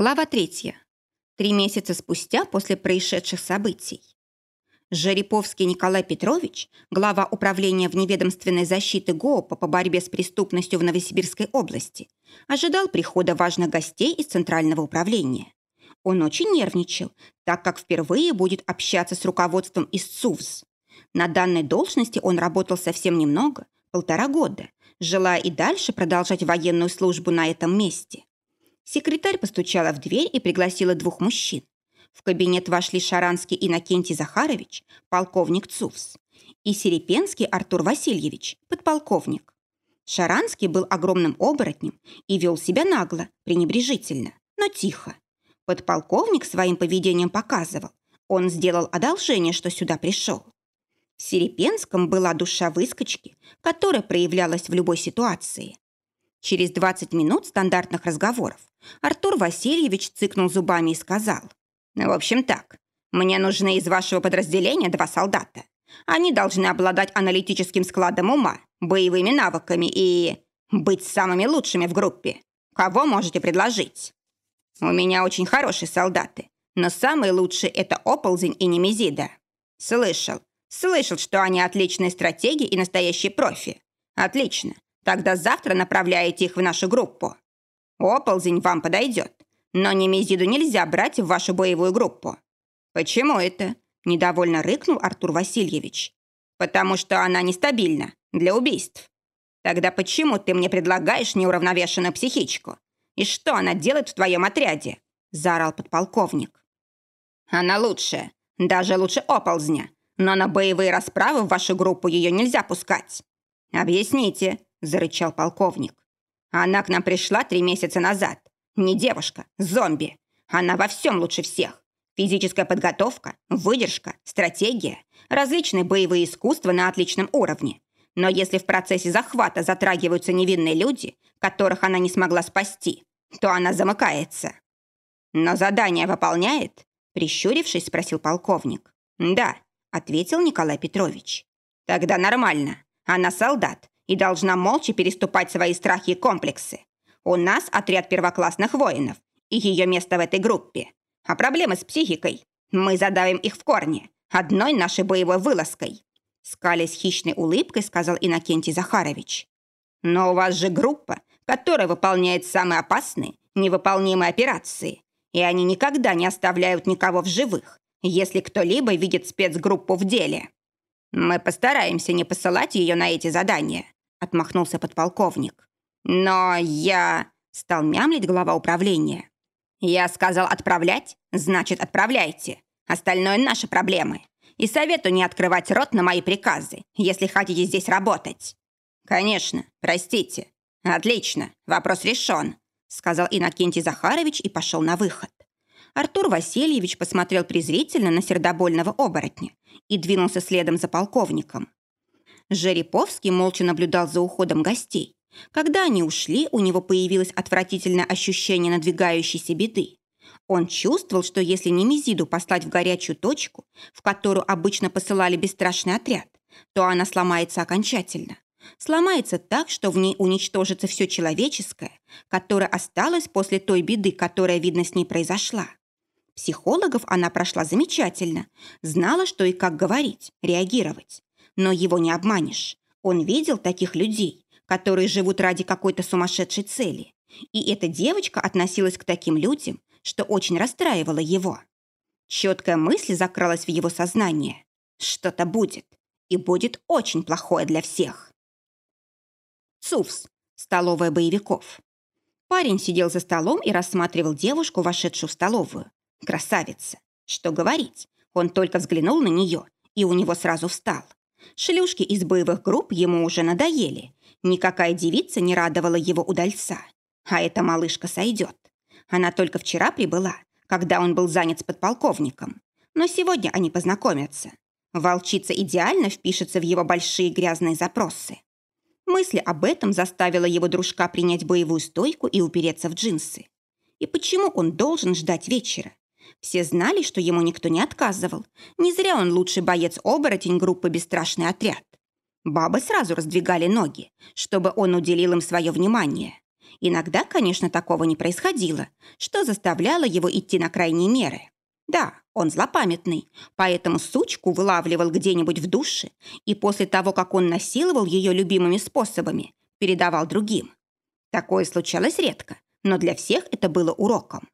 Глава третья. Три месяца спустя после происшедших событий. Жереповский Николай Петрович, глава управления вневедомственной защиты ГОПа по борьбе с преступностью в Новосибирской области, ожидал прихода важных гостей из Центрального управления. Он очень нервничал, так как впервые будет общаться с руководством из ЦУВС. На данной должности он работал совсем немного, полтора года, желая и дальше продолжать военную службу на этом месте. Секретарь постучала в дверь и пригласила двух мужчин. В кабинет вошли Шаранский Иннокентий Захарович, полковник ЦУВС, и Серепенский Артур Васильевич, подполковник. Шаранский был огромным оборотнем и вел себя нагло, пренебрежительно, но тихо. Подполковник своим поведением показывал, он сделал одолжение, что сюда пришел. В Серепенском была душа выскочки, которая проявлялась в любой ситуации. Через 20 минут стандартных разговоров Артур Васильевич цыкнул зубами и сказал. «В общем так, мне нужны из вашего подразделения два солдата. Они должны обладать аналитическим складом ума, боевыми навыками и... быть самыми лучшими в группе. Кого можете предложить?» «У меня очень хорошие солдаты, но самые лучшие — это Оползень и Немезида». «Слышал. Слышал, что они отличные стратеги и настоящие профи. Отлично. Тогда завтра направляете их в нашу группу. Оползень вам подойдет, но Немезиду нельзя брать в вашу боевую группу». «Почему это?» – недовольно рыкнул Артур Васильевич. «Потому что она нестабильна для убийств». «Тогда почему ты мне предлагаешь неуравновешенную психичку? И что она делает в твоем отряде?» – заорал подполковник. «Она лучшая, даже лучше оползня, но на боевые расправы в вашу группу ее нельзя пускать». «Объясните», – зарычал полковник. Она к нам пришла три месяца назад. Не девушка, зомби. Она во всем лучше всех. Физическая подготовка, выдержка, стратегия, различные боевые искусства на отличном уровне. Но если в процессе захвата затрагиваются невинные люди, которых она не смогла спасти, то она замыкается. Но задание выполняет? Прищурившись, спросил полковник. Да, ответил Николай Петрович. Тогда нормально. Она солдат, и должна молча переступать свои страхи и комплексы. У нас отряд первоклассных воинов, и ее место в этой группе. А проблемы с психикой мы задавим их в корне, одной нашей боевой вылазкой. Скалясь хищной улыбкой, сказал Иннокентий Захарович. Но у вас же группа, которая выполняет самые опасные, невыполнимые операции. И они никогда не оставляют никого в живых, если кто-либо видит спецгруппу в деле. Мы постараемся не посылать ее на эти задания отмахнулся подполковник. «Но я...» — стал мямлить глава управления. «Я сказал отправлять, значит, отправляйте. Остальное наши проблемы. И советую не открывать рот на мои приказы, если хотите здесь работать». «Конечно, простите. Отлично, вопрос решен», — сказал Иннокентий Захарович и пошел на выход. Артур Васильевич посмотрел презрительно на сердобольного оборотня и двинулся следом за полковником. Жереповский молча наблюдал за уходом гостей. Когда они ушли, у него появилось отвратительное ощущение надвигающейся беды. Он чувствовал, что если Немезиду послать в горячую точку, в которую обычно посылали бесстрашный отряд, то она сломается окончательно. Сломается так, что в ней уничтожится все человеческое, которое осталось после той беды, которая, видно, с ней произошла. Психологов она прошла замечательно, знала, что и как говорить, реагировать. Но его не обманешь. Он видел таких людей, которые живут ради какой-то сумасшедшей цели. И эта девочка относилась к таким людям, что очень расстраивало его. Четкая мысль закралась в его сознание. Что-то будет. И будет очень плохое для всех. ЦУФС. Столовая боевиков. Парень сидел за столом и рассматривал девушку, вошедшую в столовую. Красавица. Что говорить? Он только взглянул на нее, и у него сразу встал. Шлюшки из боевых групп ему уже надоели. Никакая девица не радовала его удальца. А эта малышка сойдет. Она только вчера прибыла, когда он был занят с подполковником. Но сегодня они познакомятся. Волчица идеально впишется в его большие грязные запросы. Мысли об этом заставила его дружка принять боевую стойку и упереться в джинсы. И почему он должен ждать вечера? Все знали, что ему никто не отказывал. Не зря он лучший боец-оборотень группы «Бесстрашный отряд». Бабы сразу раздвигали ноги, чтобы он уделил им свое внимание. Иногда, конечно, такого не происходило, что заставляло его идти на крайние меры. Да, он злопамятный, поэтому сучку вылавливал где-нибудь в душе и после того, как он насиловал ее любимыми способами, передавал другим. Такое случалось редко, но для всех это было уроком.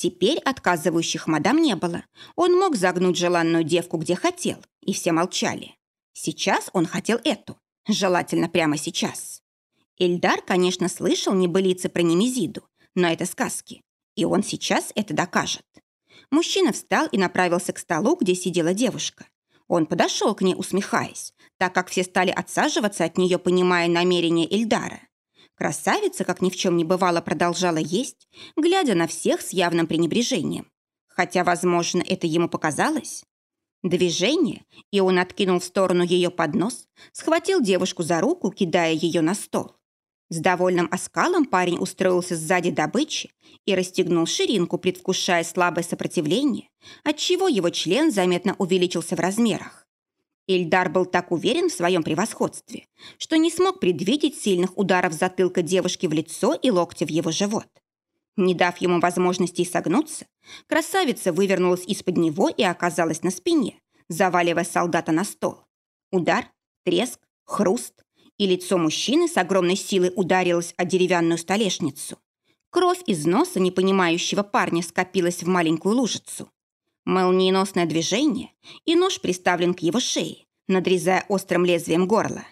Теперь отказывающих мадам не было. Он мог загнуть желанную девку где хотел, и все молчали. Сейчас он хотел эту, желательно прямо сейчас. Эльдар, конечно, слышал небылицы про Немезиду, но это сказки, и он сейчас это докажет. Мужчина встал и направился к столу, где сидела девушка. Он подошел к ней, усмехаясь, так как все стали отсаживаться от нее, понимая намерение Эльдара. Красавица, как ни в чем не бывало, продолжала есть, глядя на всех с явным пренебрежением. Хотя, возможно, это ему показалось. Движение, и он откинул в сторону ее поднос, схватил девушку за руку, кидая ее на стол. С довольным оскалом парень устроился сзади добычи и расстегнул ширинку, предвкушая слабое сопротивление, отчего его член заметно увеличился в размерах. Ильдар был так уверен в своем превосходстве, что не смог предвидеть сильных ударов затылка девушки в лицо и локтя в его живот. Не дав ему возможности согнуться, красавица вывернулась из-под него и оказалась на спине, заваливая солдата на стол. Удар, треск, хруст, и лицо мужчины с огромной силой ударилось о деревянную столешницу. Кровь из носа непонимающего парня скопилась в маленькую лужицу. Молниеносное движение, и нож приставлен к его шее, надрезая острым лезвием горло.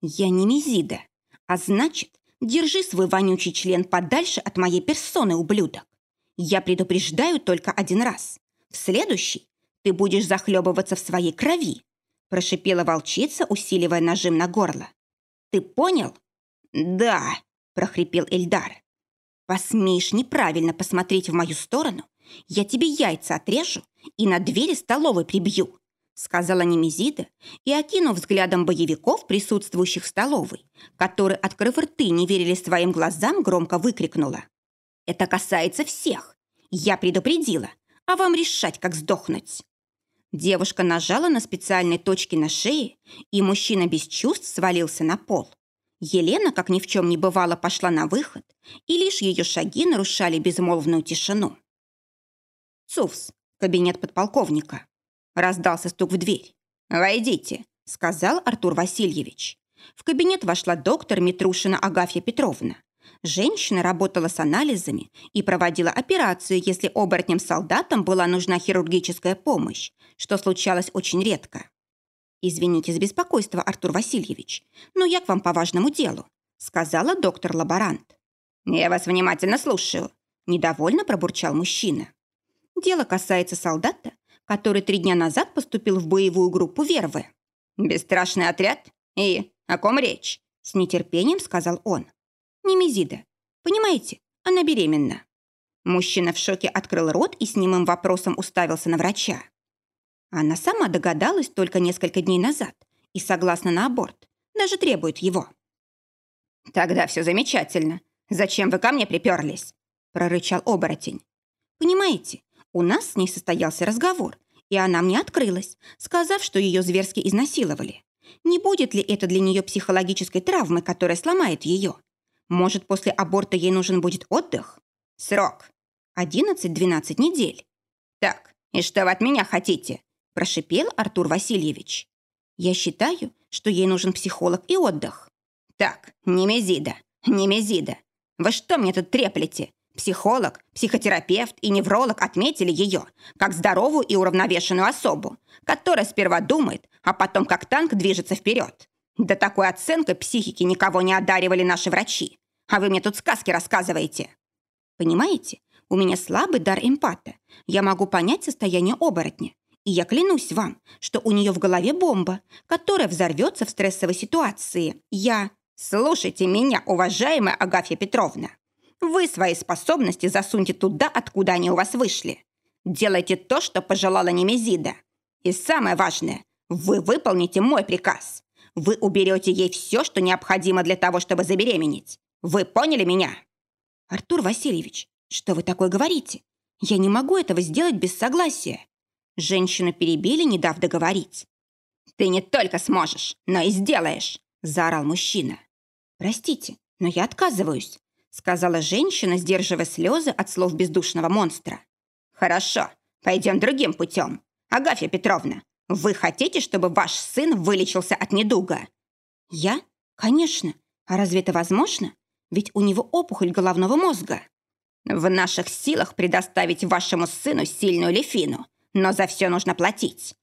«Я не Мизида, а значит, держи свой вонючий член подальше от моей персоны, ублюдок. Я предупреждаю только один раз. В следующий ты будешь захлебываться в своей крови», прошипела волчица, усиливая нажим на горло. Ты понял?» «Да», – прохрипел Эльдар. «Посмеешь неправильно посмотреть в мою сторону, я тебе яйца отрежу и на двери столовой прибью», сказала Немезида и, окинув взглядом боевиков, присутствующих в столовой, которые, открыв рты, не верили своим глазам, громко выкрикнула. «Это касается всех. Я предупредила, а вам решать, как сдохнуть». Девушка нажала на специальные точки на шее, и мужчина без чувств свалился на пол. Елена, как ни в чем не бывало, пошла на выход, и лишь ее шаги нарушали безмолвную тишину. «Цувс, кабинет подполковника». Раздался стук в дверь. «Войдите», — сказал Артур Васильевич. В кабинет вошла доктор Митрушина Агафья Петровна. Женщина работала с анализами и проводила операции, если оборотням-солдатам была нужна хирургическая помощь, что случалось очень редко. «Извините за беспокойство, Артур Васильевич, но я к вам по важному делу», сказала доктор-лаборант. «Я вас внимательно слушаю», недовольно пробурчал мужчина. «Дело касается солдата, который три дня назад поступил в боевую группу Вервы». «Бесстрашный отряд? И о ком речь?» с нетерпением сказал он. Немезида. Понимаете, она беременна». Мужчина в шоке открыл рот и с немым вопросом уставился на врача. Она сама догадалась только несколько дней назад и согласна на аборт, даже требует его. «Тогда все замечательно. Зачем вы ко мне приперлись?» прорычал оборотень. «Понимаете, у нас с ней состоялся разговор, и она мне открылась, сказав, что ее зверски изнасиловали. Не будет ли это для нее психологической травмой, которая сломает ее? Может, после аборта ей нужен будет отдых? Срок. 11-12 недель. Так, и что вы от меня хотите? Прошипел Артур Васильевич. Я считаю, что ей нужен психолог и отдых. Так, Немезида, Немезида. Вы что мне тут треплете? Психолог, психотерапевт и невролог отметили ее как здоровую и уравновешенную особу, которая сперва думает, а потом как танк движется вперед. До такой оценкой психики никого не одаривали наши врачи а вы мне тут сказки рассказываете. Понимаете, у меня слабый дар эмпата. Я могу понять состояние оборотня. И я клянусь вам, что у нее в голове бомба, которая взорвется в стрессовой ситуации. Я... Слушайте меня, уважаемая Агафья Петровна. Вы свои способности засуньте туда, откуда они у вас вышли. Делайте то, что пожелала Немезида. И самое важное, вы выполните мой приказ. Вы уберете ей все, что необходимо для того, чтобы забеременеть. Вы поняли меня?» «Артур Васильевич, что вы такое говорите? Я не могу этого сделать без согласия». Женщину перебили, не дав договорить. «Ты не только сможешь, но и сделаешь!» – заорал мужчина. «Простите, но я отказываюсь. Сказала женщина, сдерживая слезы от слов бездушного монстра. «Хорошо, пойдем другим путем. Агафья Петровна, вы хотите, чтобы ваш сын вылечился от недуга?» «Я? Конечно. А разве это возможно? Ведь у него опухоль головного мозга». «В наших силах предоставить вашему сыну сильную лефину, но за все нужно платить».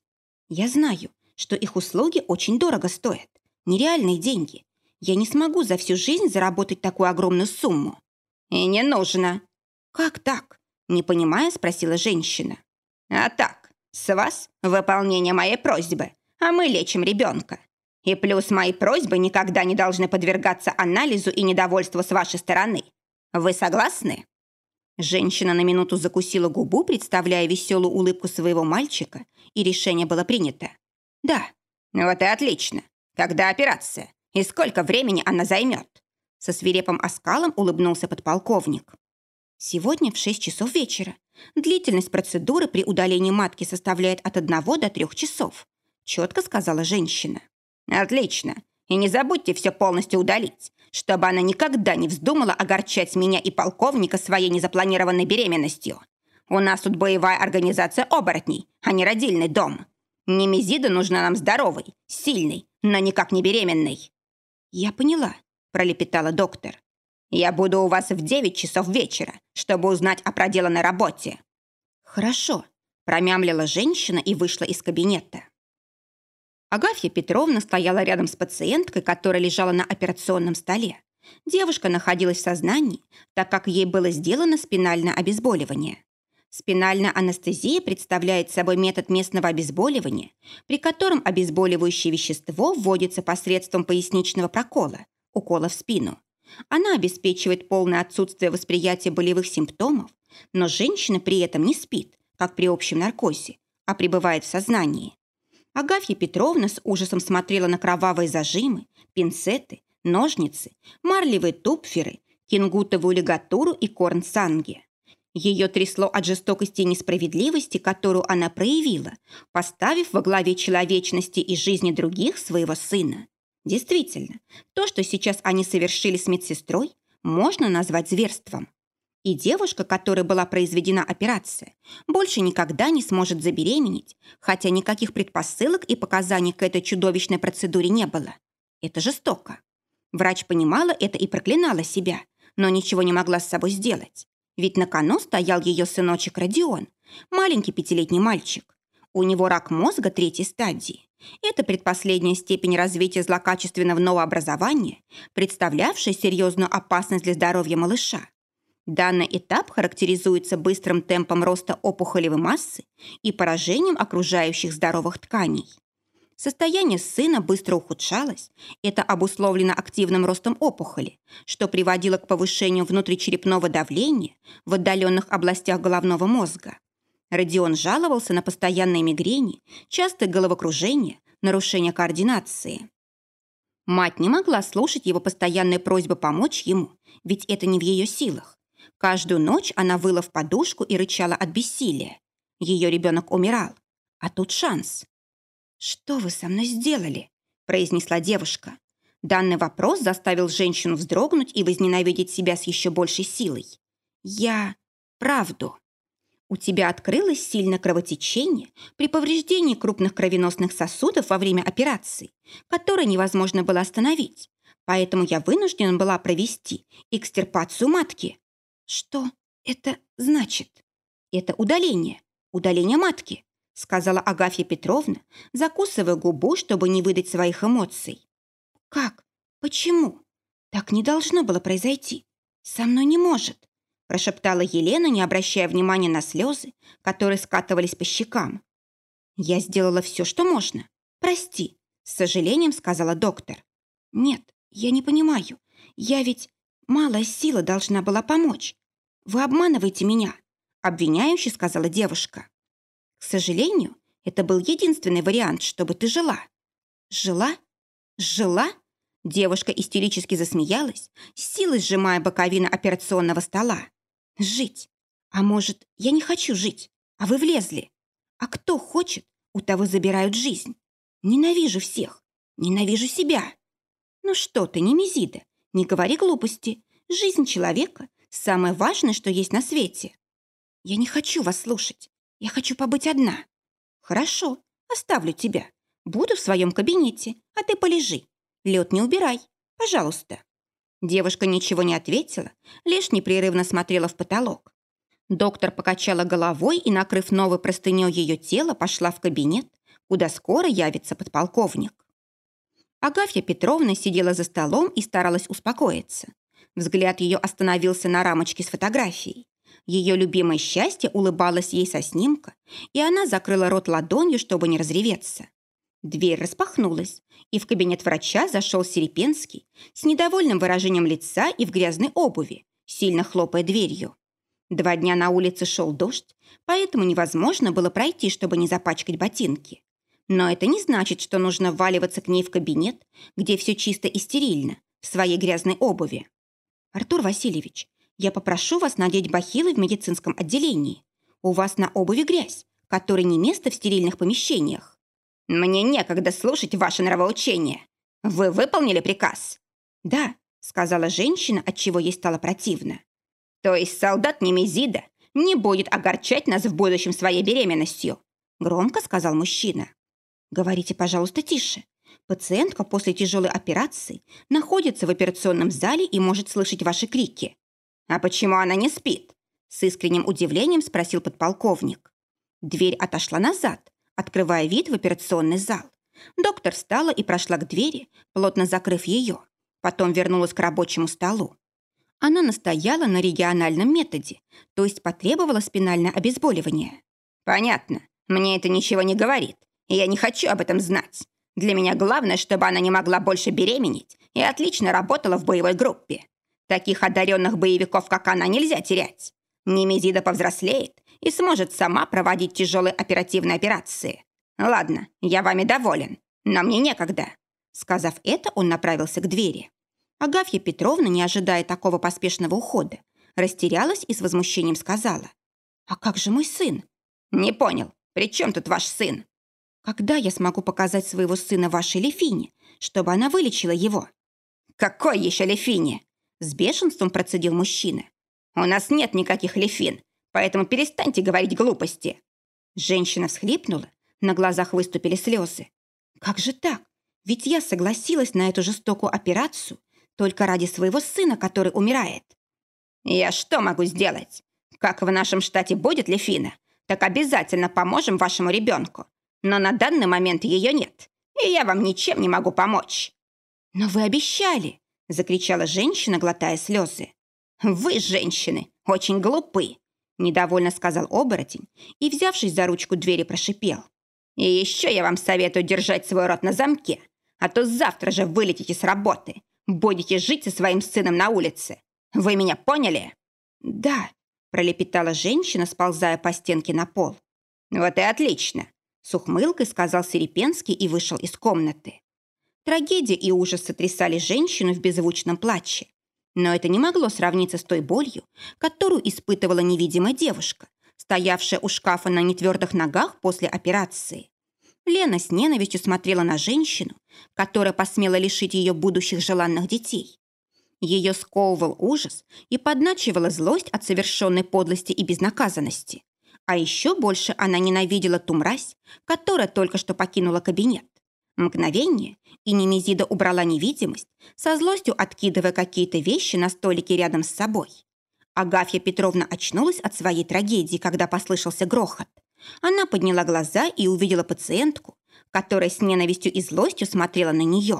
«Я знаю, что их услуги очень дорого стоят. Нереальные деньги. Я не смогу за всю жизнь заработать такую огромную сумму». «И не нужно». «Как так?» – не понимая, спросила женщина. «А так, с вас выполнение моей просьбы, а мы лечим ребенка. И плюс мои просьбы никогда не должны подвергаться анализу и недовольству с вашей стороны. Вы согласны?» Женщина на минуту закусила губу, представляя веселую улыбку своего мальчика, и решение было принято. «Да». «Вот и отлично. Когда операция? И сколько времени она займет?» Со свирепым оскалом улыбнулся подполковник. «Сегодня в 6 часов вечера. Длительность процедуры при удалении матки составляет от 1 до 3 часов», четко сказала женщина. «Отлично. И не забудьте все полностью удалить, чтобы она никогда не вздумала огорчать меня и полковника своей незапланированной беременностью. У нас тут боевая организация оборотней, а не родильный дом. Немезида нужна нам здоровой, сильной, но никак не беременной». «Я поняла», – пролепетала доктор. «Я буду у вас в девять часов вечера, чтобы узнать о проделанной работе». «Хорошо», – промямлила женщина и вышла из кабинета. Агафья Петровна стояла рядом с пациенткой, которая лежала на операционном столе. Девушка находилась в сознании, так как ей было сделано спинальное обезболивание. Спинальная анестезия представляет собой метод местного обезболивания, при котором обезболивающее вещество вводится посредством поясничного прокола, укола в спину. Она обеспечивает полное отсутствие восприятия болевых симптомов, но женщина при этом не спит, как при общем наркозе, а пребывает в сознании. Агафья Петровна с ужасом смотрела на кровавые зажимы, пинцеты, ножницы, марлевые тупферы, кингутовую лигатуру и корнсанги. Ее трясло от жестокости и несправедливости, которую она проявила, поставив во главе человечности и жизни других своего сына. Действительно, то, что сейчас они совершили с медсестрой, можно назвать зверством. И девушка, которой была произведена операция, больше никогда не сможет забеременеть, хотя никаких предпосылок и показаний к этой чудовищной процедуре не было. Это жестоко. Врач понимала это и проклинала себя, но ничего не могла с собой сделать. Ведь на кону стоял ее сыночек Родион, маленький пятилетний мальчик. У него рак мозга третьей стадии. Это предпоследняя степень развития злокачественного новообразования, представлявшая серьезную опасность для здоровья малыша. Данный этап характеризуется быстрым темпом роста опухолевой массы и поражением окружающих здоровых тканей. Состояние сына быстро ухудшалось. Это обусловлено активным ростом опухоли, что приводило к повышению внутричерепного давления в отдаленных областях головного мозга. Родион жаловался на постоянные мигрени, частые головокружения, нарушение координации. Мать не могла слушать его постоянные просьбы помочь ему, ведь это не в ее силах. Каждую ночь она выла в подушку и рычала от бессилия. Ее ребенок умирал. А тут шанс. «Что вы со мной сделали?» – произнесла девушка. Данный вопрос заставил женщину вздрогнуть и возненавидеть себя с еще большей силой. «Я... правду. У тебя открылось сильное кровотечение при повреждении крупных кровеносных сосудов во время операции, которое невозможно было остановить, поэтому я вынуждена была провести экстирпацию матки. «Что это значит?» «Это удаление. Удаление матки», сказала Агафья Петровна, закусывая губу, чтобы не выдать своих эмоций. «Как? Почему? Так не должно было произойти. Со мной не может», прошептала Елена, не обращая внимания на слезы, которые скатывались по щекам. «Я сделала все, что можно. Прости», с сожалением сказала доктор. «Нет, я не понимаю. Я ведь... Малая сила должна была помочь. «Вы обманываете меня», — обвиняюще сказала девушка. «К сожалению, это был единственный вариант, чтобы ты жила». «Жила? Жила?» Девушка истерически засмеялась, силой сжимая боковины операционного стола. «Жить? А может, я не хочу жить, а вы влезли? А кто хочет, у того забирают жизнь. Ненавижу всех, ненавижу себя». «Ну что ты, не Мизида, не говори глупости. Жизнь человека – самое важное, что есть на свете. Я не хочу вас слушать. Я хочу побыть одна. Хорошо, оставлю тебя. Буду в своем кабинете, а ты полежи. Лед не убирай, пожалуйста. Девушка ничего не ответила, лишь непрерывно смотрела в потолок. Доктор покачала головой и, накрыв новой простыней ее тело, пошла в кабинет, куда скоро явится подполковник. Агафья Петровна сидела за столом и старалась успокоиться. Взгляд ее остановился на рамочке с фотографией. Ее любимое счастье улыбалось ей со снимка, и она закрыла рот ладонью, чтобы не разреветься. Дверь распахнулась, и в кабинет врача зашел Серепенский с недовольным выражением лица и в грязной обуви, сильно хлопая дверью. Два дня на улице шел дождь, поэтому невозможно было пройти, чтобы не запачкать ботинки. Но это не значит, что нужно вваливаться к ней в кабинет, где все чисто и стерильно, в своей грязной обуви. «Артур Васильевич, я попрошу вас надеть бахилы в медицинском отделении. У вас на обуви грязь, которой не место в стерильных помещениях». «Мне некогда слушать ваше нравоучение. Вы выполнили приказ?» «Да», — сказала женщина, от чего ей стало противно. «То есть солдат Немезида не будет огорчать нас в будущем своей беременностью?» Громко сказал мужчина. Говорите, пожалуйста, тише. Пациентка после тяжелой операции находится в операционном зале и может слышать ваши крики. А почему она не спит? С искренним удивлением спросил подполковник. Дверь отошла назад, открывая вид в операционный зал. Доктор встала и прошла к двери, плотно закрыв ее. Потом вернулась к рабочему столу. Она настояла на региональном методе, то есть потребовала спинальное обезболивание. «Понятно. Мне это ничего не говорит и я не хочу об этом знать. Для меня главное, чтобы она не могла больше беременеть и отлично работала в боевой группе. Таких одаренных боевиков, как она, нельзя терять. Немезида повзрослеет и сможет сама проводить тяжелые оперативные операции. Ладно, я вами доволен, но мне некогда». Сказав это, он направился к двери. Агафья Петровна, не ожидая такого поспешного ухода, растерялась и с возмущением сказала. «А как же мой сын?» «Не понял. При чем тут ваш сын?» Когда я смогу показать своего сына вашей Лефине, чтобы она вылечила его?» «Какой еще Лефине?» С бешенством процедил мужчина. «У нас нет никаких Лефин, поэтому перестаньте говорить глупости». Женщина всхлипнула, на глазах выступили слезы. «Как же так? Ведь я согласилась на эту жестокую операцию только ради своего сына, который умирает». «Я что могу сделать? Как в нашем штате будет Лефина, так обязательно поможем вашему ребенку. Но на данный момент ее нет, и я вам ничем не могу помочь». «Но вы обещали!» – закричала женщина, глотая слезы. «Вы, женщины, очень глупы!» – недовольно сказал оборотень и, взявшись за ручку двери, прошипел. «И еще я вам советую держать свой рот на замке, а то завтра же вылетите с работы, будете жить со своим сыном на улице. Вы меня поняли?» «Да», – пролепетала женщина, сползая по стенке на пол. «Вот и отлично. С ухмылкой сказал Серепенский и вышел из комнаты. Трагедия и ужас сотрясали женщину в беззвучном плаче. Но это не могло сравниться с той болью, которую испытывала невидимая девушка, стоявшая у шкафа на нетвердых ногах после операции. Лена с ненавистью смотрела на женщину, которая посмела лишить ее будущих желанных детей. Ее сковывал ужас и подначивала злость от совершенной подлости и безнаказанности. А еще больше она ненавидела ту мразь, которая только что покинула кабинет. Мгновение, и Немезида убрала невидимость, со злостью откидывая какие-то вещи на столике рядом с собой. Агафья Петровна очнулась от своей трагедии, когда послышался грохот. Она подняла глаза и увидела пациентку, которая с ненавистью и злостью смотрела на нее.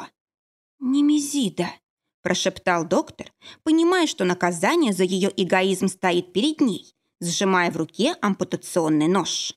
«Немезида», – прошептал доктор, понимая, что наказание за ее эгоизм стоит перед ней, сжимая в руке ампутационный нож.